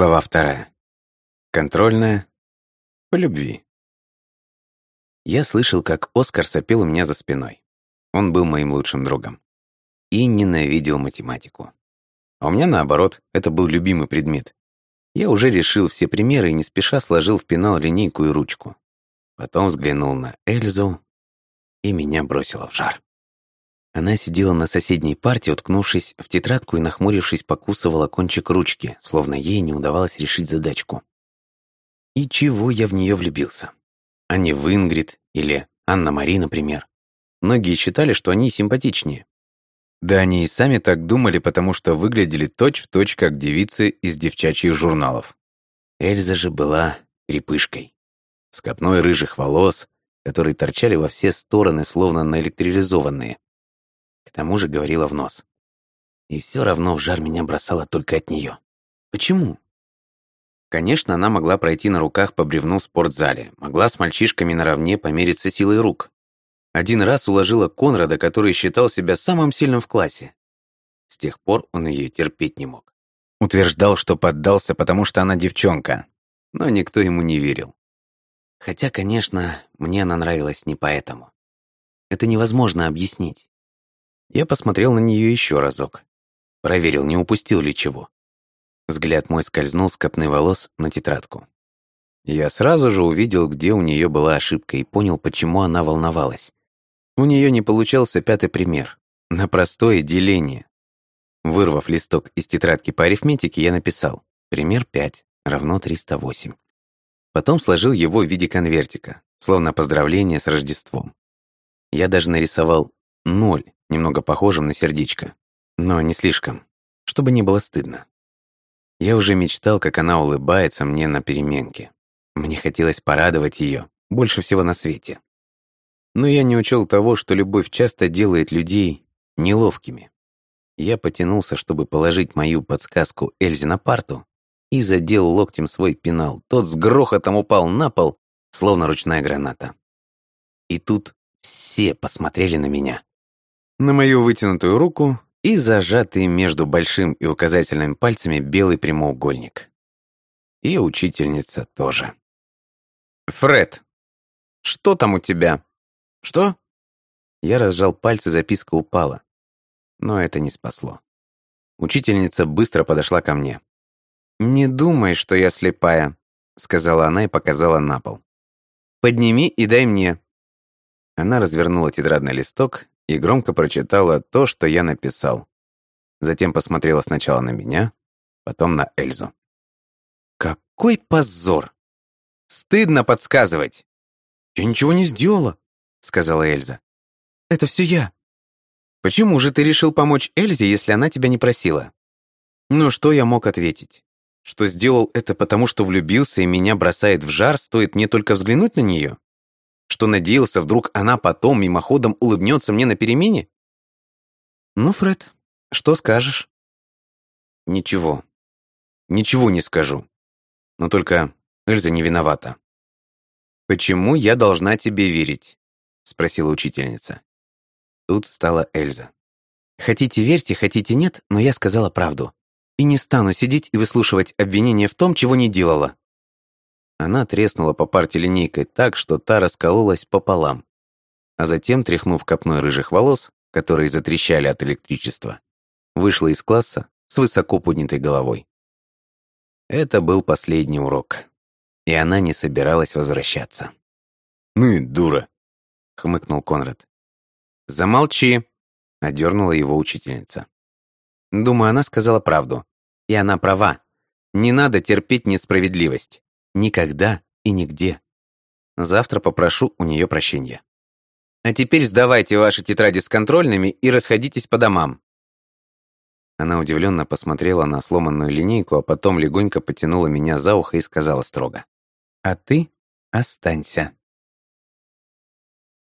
Глава вторая. Контрольная. По любви. Я слышал, как Оскар сопел у меня за спиной. Он был моим лучшим другом. И ненавидел математику. А у меня, наоборот, это был любимый предмет. Я уже решил все примеры и не спеша сложил в пенал линейку и ручку. Потом взглянул на Эльзу, и меня бросило в жар. Она сидела на соседней парте, уткнувшись в тетрадку и, нахмурившись, покусывала кончик ручки, словно ей не удавалось решить задачку. И чего я в нее влюбился? А не в Ингрид или Анна-Мари, например. Многие считали, что они симпатичнее. Да они и сами так думали, потому что выглядели точь-в-точь, точь, как девицы из девчачьих журналов. Эльза же была крепышкой. С копной рыжих волос, которые торчали во все стороны, словно наэлектризованные. К тому же говорила в нос. И все равно в жар меня бросало только от нее. Почему? Конечно, она могла пройти на руках по бревну в спортзале, могла с мальчишками наравне помериться силой рук. Один раз уложила Конрада, который считал себя самым сильным в классе. С тех пор он ее терпеть не мог. Утверждал, что поддался, потому что она девчонка, но никто ему не верил. Хотя, конечно, мне она нравилась не поэтому. Это невозможно объяснить. Я посмотрел на нее еще разок. Проверил, не упустил ли чего. Взгляд мой скользнул с копны волос на тетрадку. Я сразу же увидел, где у нее была ошибка, и понял, почему она волновалась. У нее не получался пятый пример. На простое деление. Вырвав листок из тетрадки по арифметике, я написал «Пример 5 равно 308». Потом сложил его в виде конвертика, словно поздравление с Рождеством. Я даже нарисовал ноль немного похожим на сердечко, но не слишком, чтобы не было стыдно. Я уже мечтал, как она улыбается мне на переменке. Мне хотелось порадовать ее больше всего на свете. Но я не учел того, что любовь часто делает людей неловкими. Я потянулся, чтобы положить мою подсказку Эльзе на парту, и задел локтем свой пенал. Тот с грохотом упал на пол, словно ручная граната. И тут все посмотрели на меня на мою вытянутую руку и зажатый между большим и указательным пальцами белый прямоугольник. И учительница тоже. «Фред, что там у тебя?» «Что?» Я разжал пальцы, записка упала. Но это не спасло. Учительница быстро подошла ко мне. «Не думай, что я слепая», — сказала она и показала на пол. «Подними и дай мне». Она развернула тетрадный листок и громко прочитала то, что я написал. Затем посмотрела сначала на меня, потом на Эльзу. «Какой позор! Стыдно подсказывать!» «Я ничего не сделала», — сказала Эльза. «Это все я». «Почему же ты решил помочь Эльзе, если она тебя не просила?» Ну, что я мог ответить? Что сделал это потому, что влюбился и меня бросает в жар, стоит мне только взглянуть на нее? Что надеялся, вдруг она потом мимоходом улыбнется мне на перемене? Ну, Фред, что скажешь? Ничего. Ничего не скажу. Но только Эльза не виновата. «Почему я должна тебе верить?» — спросила учительница. Тут встала Эльза. «Хотите верьте, хотите нет, но я сказала правду. И не стану сидеть и выслушивать обвинения в том, чего не делала. Она треснула по парте линейкой так, что та раскололась пополам. А затем, тряхнув копной рыжих волос, которые затрещали от электричества, вышла из класса с высоко поднятой головой. Это был последний урок, и она не собиралась возвращаться. «Ну и дура!» — хмыкнул Конрад. «Замолчи!» — одернула его учительница. Думаю, она сказала правду. И она права. Не надо терпеть несправедливость. Никогда и нигде. Завтра попрошу у нее прощения. А теперь сдавайте ваши тетради с контрольными и расходитесь по домам. Она удивленно посмотрела на сломанную линейку, а потом легонько потянула меня за ухо и сказала строго. «А ты останься».